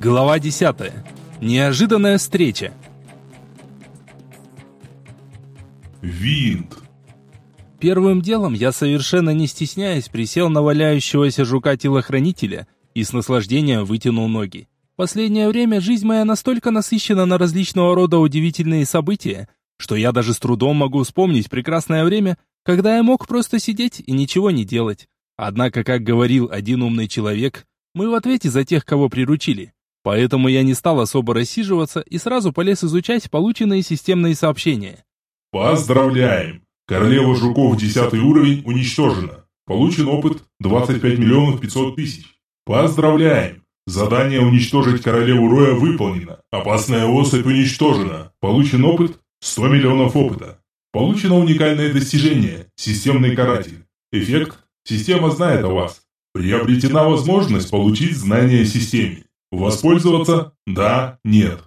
Глава 10. Неожиданная встреча. Винт. Первым делом я совершенно не стесняясь присел на валяющегося жука-телохранителя и с наслаждением вытянул ноги. Последнее время жизнь моя настолько насыщена на различного рода удивительные события, что я даже с трудом могу вспомнить прекрасное время, когда я мог просто сидеть и ничего не делать. Однако, как говорил один умный человек, мы в ответе за тех, кого приручили. Поэтому я не стал особо рассиживаться и сразу полез изучать полученные системные сообщения. Поздравляем! Королева жуков 10 уровень уничтожена. Получен опыт 25 миллионов 500 тысяч. Поздравляем! Задание уничтожить королеву Роя выполнено. Опасная особь уничтожена. Получен опыт 100 миллионов опыта. Получено уникальное достижение – системный каратель. Эффект – система знает о вас. Приобретена возможность получить знания системе. Воспользоваться? Да, нет.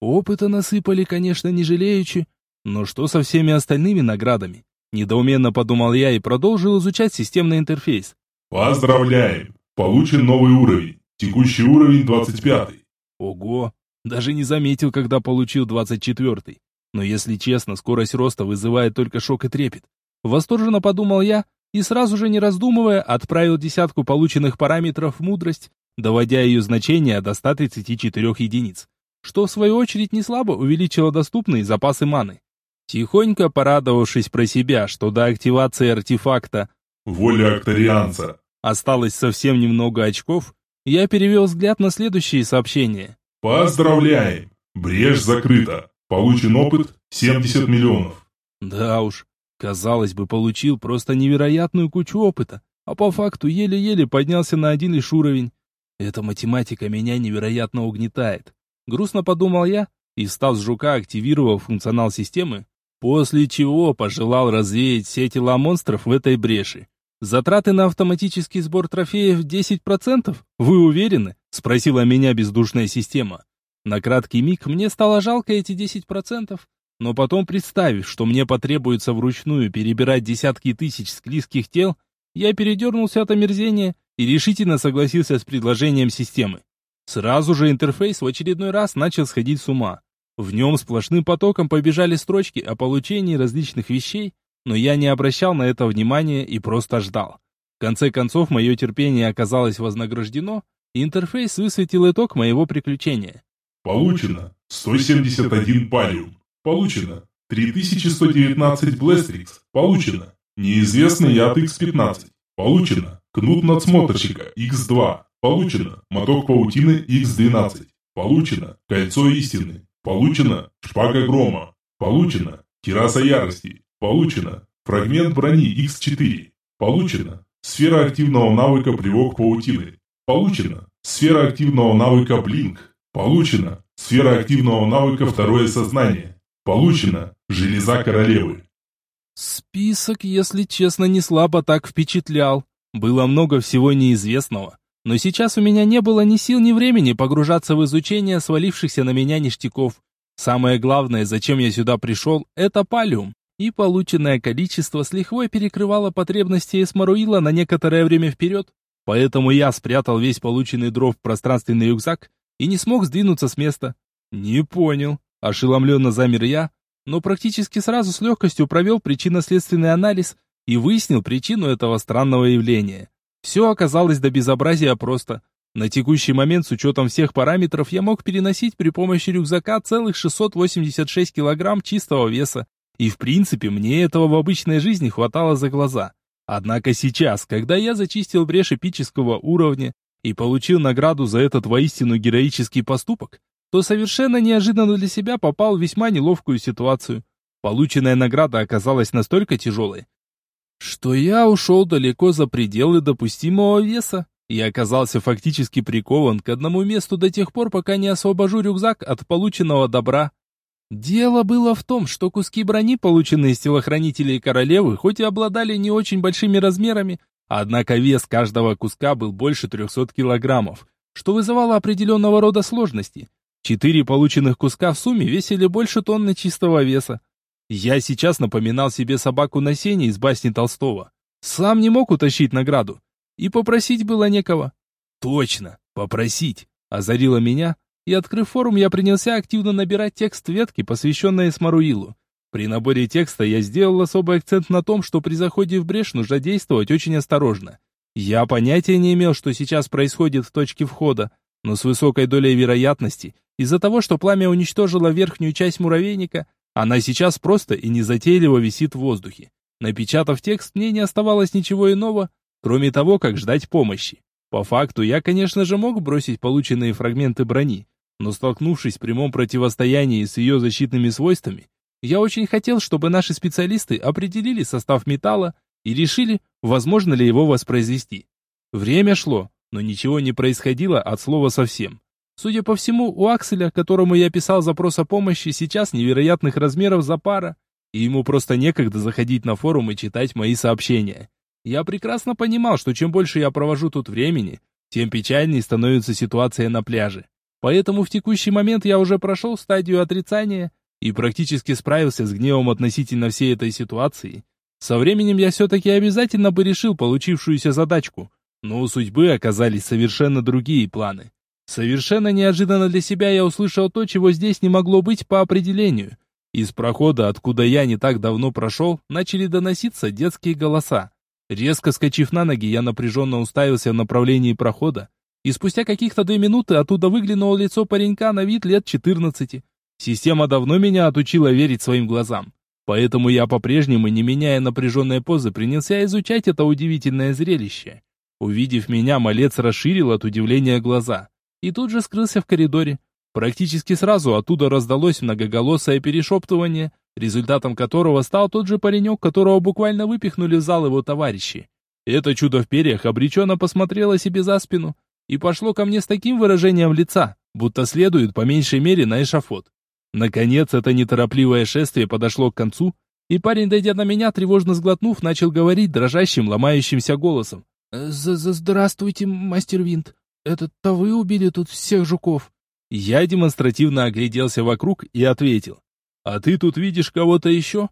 Опыта насыпали, конечно, не жалеючи, но что со всеми остальными наградами? Недоуменно подумал я и продолжил изучать системный интерфейс. Поздравляем! Получен новый уровень. Текущий уровень 25. Ого! Даже не заметил, когда получил 24. Но если честно, скорость роста вызывает только шок и трепет. Восторженно подумал я и сразу же не раздумывая отправил десятку полученных параметров в мудрость доводя ее значение до 134 единиц, что в свою очередь не слабо увеличило доступные запасы маны. Тихонько порадовавшись про себя, что до активации артефакта «Воля Акторианца» осталось совсем немного очков, я перевел взгляд на следующие сообщения. «Поздравляем! Брешь закрыта. Получен опыт 70 миллионов». Да уж, казалось бы, получил просто невероятную кучу опыта, а по факту еле-еле поднялся на один лишь уровень. Эта математика меня невероятно угнетает. Грустно подумал я и, встав с жука, активировал функционал системы, после чего пожелал развеять все тела монстров в этой бреши. Затраты на автоматический сбор трофеев 10%? Вы уверены? Спросила меня бездушная система. На краткий миг мне стало жалко эти 10%, но потом представив, что мне потребуется вручную перебирать десятки тысяч склизких тел, я передернулся от омерзения и решительно согласился с предложением системы. Сразу же интерфейс в очередной раз начал сходить с ума. В нем сплошным потоком побежали строчки о получении различных вещей, но я не обращал на это внимания и просто ждал. В конце концов, мое терпение оказалось вознаграждено, и интерфейс высветил итог моего приключения. Получено 171 палиум. Получено 3119 блестрикс. Получено неизвестный яд X15. Получено Кнут надсмотрщика X2. Получено. Моток паутины X12. Получено. Кольцо истины. Получено. Шпага грома. Получено. Кираса ярости. Получено. Фрагмент брони X4. Получено. Сфера активного навыка плевок паутины. Получено. Сфера активного навыка блинк. Получено. Сфера активного навыка второе сознание. Получено. Железа королевы. Список, если честно, не слабо так впечатлял. Было много всего неизвестного, но сейчас у меня не было ни сил, ни времени погружаться в изучение свалившихся на меня ништяков. Самое главное, зачем я сюда пришел, это палиум, и полученное количество с лихвой перекрывало потребности Эсмаруила на некоторое время вперед, поэтому я спрятал весь полученный дров в пространственный рюкзак и не смог сдвинуться с места. Не понял, ошеломленно замер я, но практически сразу с легкостью провел причинно-следственный анализ и выяснил причину этого странного явления. Все оказалось до безобразия просто. На текущий момент с учетом всех параметров я мог переносить при помощи рюкзака целых 686 килограмм чистого веса, и в принципе мне этого в обычной жизни хватало за глаза. Однако сейчас, когда я зачистил брешь эпического уровня и получил награду за этот воистину героический поступок, то совершенно неожиданно для себя попал в весьма неловкую ситуацию. Полученная награда оказалась настолько тяжелой, что я ушел далеко за пределы допустимого веса и оказался фактически прикован к одному месту до тех пор, пока не освобожу рюкзак от полученного добра. Дело было в том, что куски брони, полученные из телохранителей королевы, хоть и обладали не очень большими размерами, однако вес каждого куска был больше 300 килограммов, что вызывало определенного рода сложности. Четыре полученных куска в сумме весили больше тонны чистого веса. Я сейчас напоминал себе собаку на сене из басни Толстого. Сам не мог утащить награду. И попросить было некого. Точно, попросить. озарила меня, и, открыв форум, я принялся активно набирать текст ветки, посвященной Смаруилу. При наборе текста я сделал особый акцент на том, что при заходе в брешь нужно действовать очень осторожно. Я понятия не имел, что сейчас происходит в точке входа, но с высокой долей вероятности, из-за того, что пламя уничтожило верхнюю часть муравейника, она сейчас просто и незатейливо висит в воздухе. Напечатав текст, мне не оставалось ничего иного, кроме того, как ждать помощи. По факту, я, конечно же, мог бросить полученные фрагменты брони, но столкнувшись в прямом противостоянии с ее защитными свойствами, я очень хотел, чтобы наши специалисты определили состав металла и решили, возможно ли его воспроизвести. Время шло, но ничего не происходило от слова совсем. Судя по всему, у Акселя, которому я писал запрос о помощи, сейчас невероятных размеров запара, и ему просто некогда заходить на форум и читать мои сообщения. Я прекрасно понимал, что чем больше я провожу тут времени, тем печальнее становится ситуация на пляже. Поэтому в текущий момент я уже прошел стадию отрицания и практически справился с гневом относительно всей этой ситуации. Со временем я все-таки обязательно бы решил получившуюся задачку, но у судьбы оказались совершенно другие планы. Совершенно неожиданно для себя я услышал то, чего здесь не могло быть по определению. Из прохода, откуда я не так давно прошел, начали доноситься детские голоса. Резко скачив на ноги, я напряженно уставился в направлении прохода, и спустя каких-то две минуты оттуда выглянуло лицо паренька на вид лет 14. Система давно меня отучила верить своим глазам. Поэтому я по-прежнему, не меняя напряженной позы, принялся изучать это удивительное зрелище. Увидев меня, малец расширил от удивления глаза и тут же скрылся в коридоре. Практически сразу оттуда раздалось многоголосое перешептывание, результатом которого стал тот же паренек, которого буквально выпихнули в зал его товарищи. Это чудо в перьях обреченно посмотрело себе за спину и пошло ко мне с таким выражением лица, будто следует по меньшей мере на эшафот. Наконец, это неторопливое шествие подошло к концу, и парень, дойдя на меня, тревожно сглотнув, начал говорить дрожащим, ломающимся голосом. З -з «Здравствуйте, мастер Винт. Это-то вы убили тут всех жуков?» Я демонстративно огляделся вокруг и ответил. «А ты тут видишь кого-то еще?»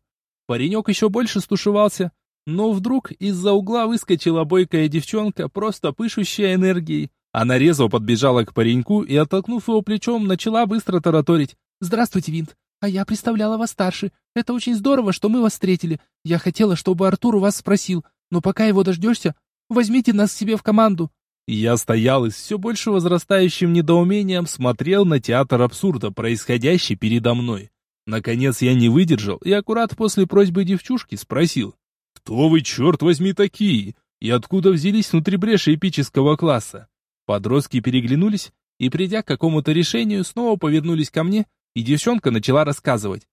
Паренек еще больше стушевался, но вдруг из-за угла выскочила бойкая девчонка, просто пышущая энергией. Она резво подбежала к пареньку и, оттолкнув его плечом, начала быстро тараторить. «Здравствуйте, Винт. А я представляла вас старше. Это очень здорово, что мы вас встретили. Я хотела, чтобы Артур у вас спросил, но пока его дождешься, возьмите нас себе в команду». Я стоял и с все больше возрастающим недоумением смотрел на театр абсурда, происходящий передо мной. Наконец я не выдержал и аккурат после просьбы девчушки спросил. «Кто вы, черт возьми, такие? И откуда взялись внутри бреши эпического класса?» Подростки переглянулись и, придя к какому-то решению, снова повернулись ко мне и девчонка начала рассказывать.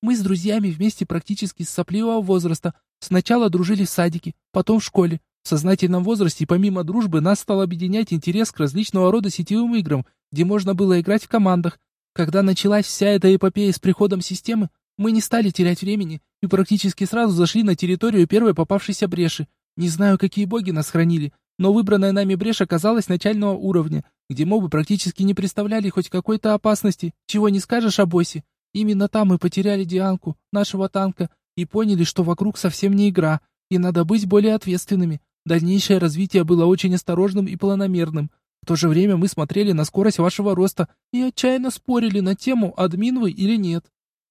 Мы с друзьями вместе практически с сопливого возраста. Сначала дружили в садике, потом в школе. В сознательном возрасте помимо дружбы нас стал объединять интерес к различного рода сетевым играм, где можно было играть в командах. Когда началась вся эта эпопея с приходом системы, мы не стали терять времени и практически сразу зашли на территорию первой попавшейся бреши. Не знаю, какие боги нас хранили, но выбранная нами брешь оказалась начального уровня, где мобы практически не представляли хоть какой-то опасности, чего не скажешь о боссе. Именно там мы потеряли Дианку, нашего танка, и поняли, что вокруг совсем не игра, и надо быть более ответственными. Дальнейшее развитие было очень осторожным и планомерным. В то же время мы смотрели на скорость вашего роста и отчаянно спорили на тему, админ вы или нет.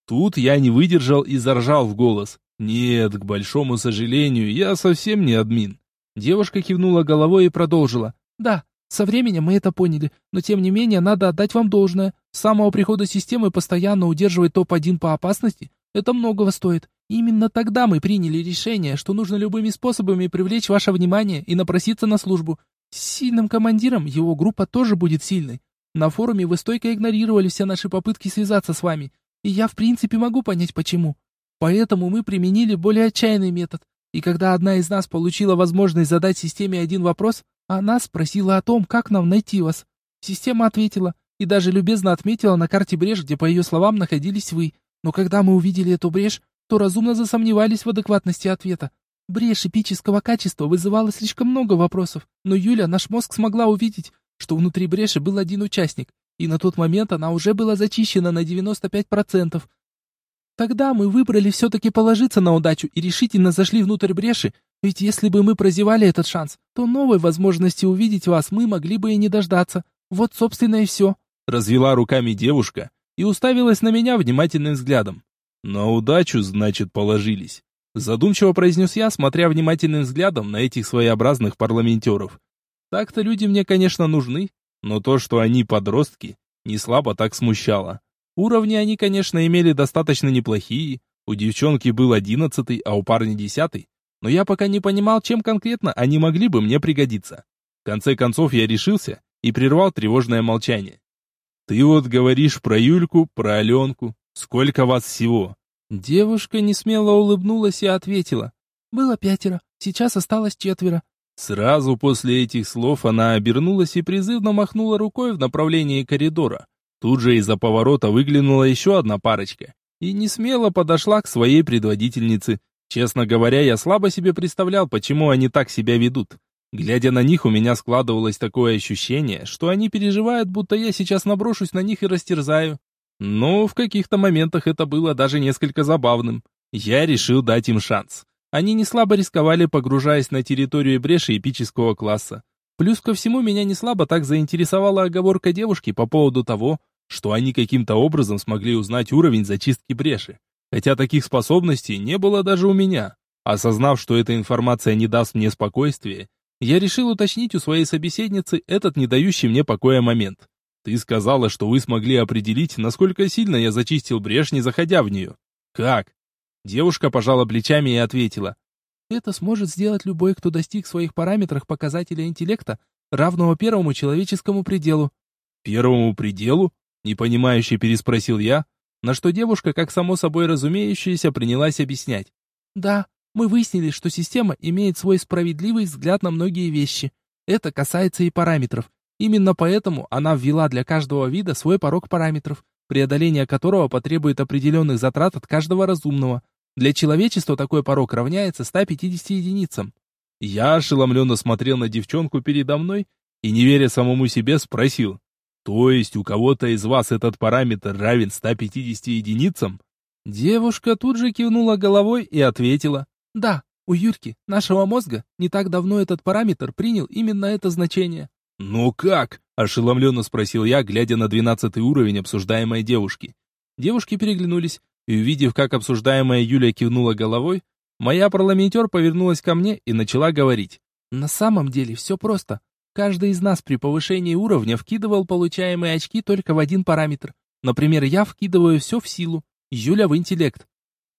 Тут я не выдержал и заржал в голос. Нет, к большому сожалению, я совсем не админ. Девушка кивнула головой и продолжила. Да, со временем мы это поняли, но тем не менее надо отдать вам должное. С самого прихода системы постоянно удерживать топ-1 по опасности – это многого стоит. Именно тогда мы приняли решение, что нужно любыми способами привлечь ваше внимание и напроситься на службу. С сильным командиром его группа тоже будет сильной. На форуме вы стойко игнорировали все наши попытки связаться с вами, и я в принципе могу понять почему. Поэтому мы применили более отчаянный метод. И когда одна из нас получила возможность задать системе один вопрос, она спросила о том, как нам найти вас. Система ответила и даже любезно отметила на карте брешь, где, по ее словам, находились вы. Но когда мы увидели эту брешь, то разумно засомневались в адекватности ответа. Брешь эпического качества вызывала слишком много вопросов, но Юля, наш мозг, смогла увидеть, что внутри бреши был один участник, и на тот момент она уже была зачищена на 95%. Тогда мы выбрали все-таки положиться на удачу и решительно зашли внутрь бреши, ведь если бы мы прозевали этот шанс, то новой возможности увидеть вас мы могли бы и не дождаться. Вот, собственно, и все. Развела руками девушка и уставилась на меня внимательным взглядом. На удачу, значит, положились. Задумчиво произнес я, смотря внимательным взглядом на этих своеобразных парламентеров. Так-то люди мне, конечно, нужны, но то, что они подростки, не слабо так смущало. Уровни они, конечно, имели достаточно неплохие, у девчонки был одиннадцатый, а у парня десятый, но я пока не понимал, чем конкретно они могли бы мне пригодиться. В конце концов я решился и прервал тревожное молчание. «Ты вот говоришь про Юльку, про Аленку. Сколько вас всего?» Девушка несмело улыбнулась и ответила. «Было пятеро, сейчас осталось четверо». Сразу после этих слов она обернулась и призывно махнула рукой в направлении коридора. Тут же из-за поворота выглянула еще одна парочка и не смело подошла к своей предводительнице. Честно говоря, я слабо себе представлял, почему они так себя ведут. Глядя на них, у меня складывалось такое ощущение, что они переживают, будто я сейчас наброшусь на них и растерзаю. Но в каких-то моментах это было даже несколько забавным. Я решил дать им шанс. Они не слабо рисковали, погружаясь на территорию бреши эпического класса. Плюс ко всему меня не слабо так заинтересовала оговорка девушки по поводу того, что они каким-то образом смогли узнать уровень зачистки бреши. Хотя таких способностей не было даже у меня. Осознав, что эта информация не даст мне спокойствия, я решил уточнить у своей собеседницы этот не дающий мне покоя момент. Ты сказала, что вы смогли определить, насколько сильно я зачистил брешь, не заходя в нее. Как? Девушка пожала плечами и ответила. Это сможет сделать любой, кто достиг в своих параметрах показателя интеллекта, равного первому человеческому пределу. Первому пределу? Непонимающе переспросил я, на что девушка, как само собой разумеющееся, принялась объяснять. Да, мы выяснили, что система имеет свой справедливый взгляд на многие вещи. Это касается и параметров. Именно поэтому она ввела для каждого вида свой порог параметров, преодоление которого потребует определенных затрат от каждого разумного, для человечества такой порог равняется 150 единицам. Я ошеломленно смотрел на девчонку передо мной и, не веря самому себе, спросил. То есть у кого-то из вас этот параметр равен 150 единицам? Девушка тут же кивнула головой и ответила. Да, у Юрки, нашего мозга, не так давно этот параметр принял именно это значение. «Ну как?» – ошеломленно спросил я, глядя на двенадцатый уровень обсуждаемой девушки. Девушки переглянулись, и увидев, как обсуждаемая Юлия кивнула головой, моя парламентер повернулась ко мне и начала говорить. «На самом деле все просто. Каждый из нас при повышении уровня вкидывал получаемые очки только в один параметр. Например, я вкидываю все в силу, Юля в интеллект».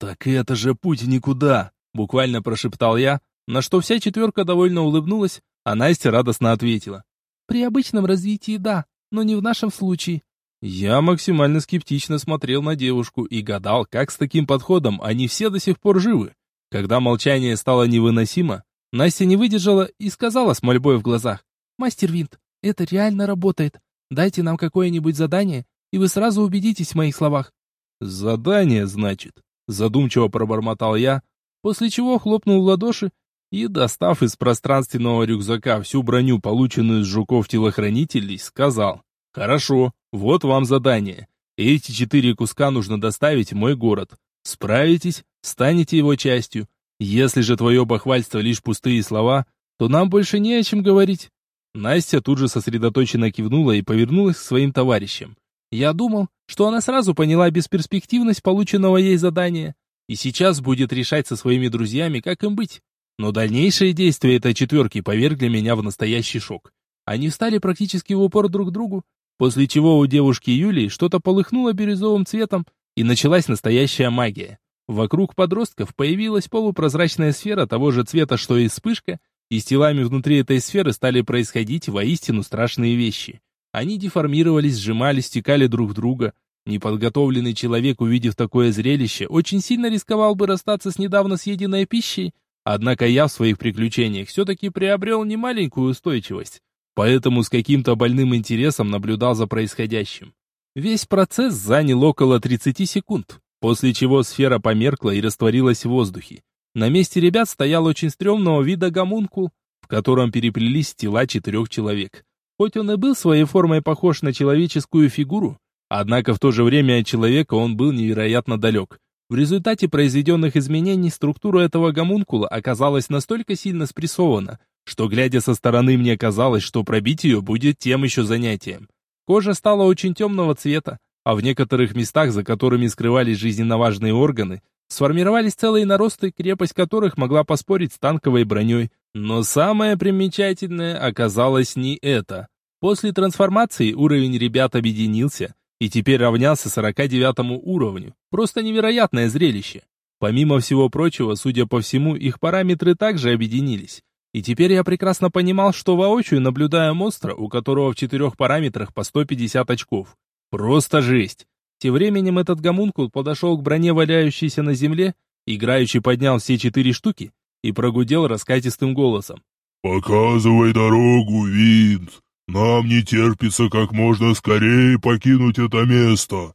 «Так это же путь никуда!» — буквально прошептал я, на что вся четверка довольно улыбнулась, а Настя радостно ответила. «При обычном развитии да, но не в нашем случае. Я максимально скептично смотрел на девушку и гадал, как с таким подходом они все до сих пор живы. Когда молчание стало невыносимо, Настя не выдержала и сказала с мольбой в глазах. «Мастер Винт, это реально работает. Дайте нам какое-нибудь задание, и вы сразу убедитесь в моих словах». «Задание, значит?» Задумчиво пробормотал я, после чего хлопнул в ладоши и, достав из пространственного рюкзака всю броню, полученную с жуков-телохранителей, сказал Хорошо, вот вам задание. Эти четыре куска нужно доставить в мой город. Справитесь, станете его частью. Если же твое бахвальство лишь пустые слова, то нам больше не о чем говорить. Настя тут же сосредоточенно кивнула и повернулась к своим товарищам. Я думал, что она сразу поняла бесперспективность полученного ей задания и сейчас будет решать со своими друзьями, как им быть. Но дальнейшие действия этой четверки повергли меня в настоящий шок. Они встали практически в упор друг к другу, После чего у девушки Юлии что-то полыхнуло бирюзовым цветом, и началась настоящая магия. Вокруг подростков появилась полупрозрачная сфера того же цвета, что и вспышка, и с телами внутри этой сферы стали происходить воистину страшные вещи. Они деформировались, сжимались, стекали друг в друга. Неподготовленный человек, увидев такое зрелище, очень сильно рисковал бы расстаться с недавно съеденной пищей, однако я в своих приключениях все-таки приобрел немаленькую устойчивость поэтому с каким-то больным интересом наблюдал за происходящим. Весь процесс занял около 30 секунд, после чего сфера померкла и растворилась в воздухе. На месте ребят стоял очень стрёмного вида гомункул, в котором переплелись тела четырех человек. Хоть он и был своей формой похож на человеческую фигуру, однако в то же время от человека он был невероятно далек. В результате произведенных изменений структура этого гомункула оказалась настолько сильно спрессована, что, глядя со стороны, мне казалось, что пробить ее будет тем еще занятием. Кожа стала очень темного цвета, а в некоторых местах, за которыми скрывались жизненно важные органы, сформировались целые наросты, крепость которых могла поспорить с танковой броней. Но самое примечательное оказалось не это. После трансформации уровень ребят объединился и теперь равнялся 49 уровню. Просто невероятное зрелище. Помимо всего прочего, судя по всему, их параметры также объединились. И теперь я прекрасно понимал, что воочию наблюдаю монстра, у которого в четырех параметрах по 150 очков. Просто жесть. Тем временем этот гомункул подошел к броне, валяющейся на земле, играючи поднял все четыре штуки и прогудел раскатистым голосом. «Показывай дорогу, Винс. Нам не терпится как можно скорее покинуть это место».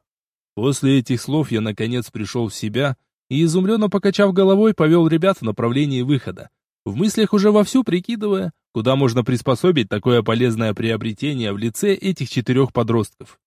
После этих слов я наконец пришел в себя и, изумленно покачав головой, повел ребят в направлении выхода. В мыслях уже вовсю прикидывая, куда можно приспособить такое полезное приобретение в лице этих четырех подростков.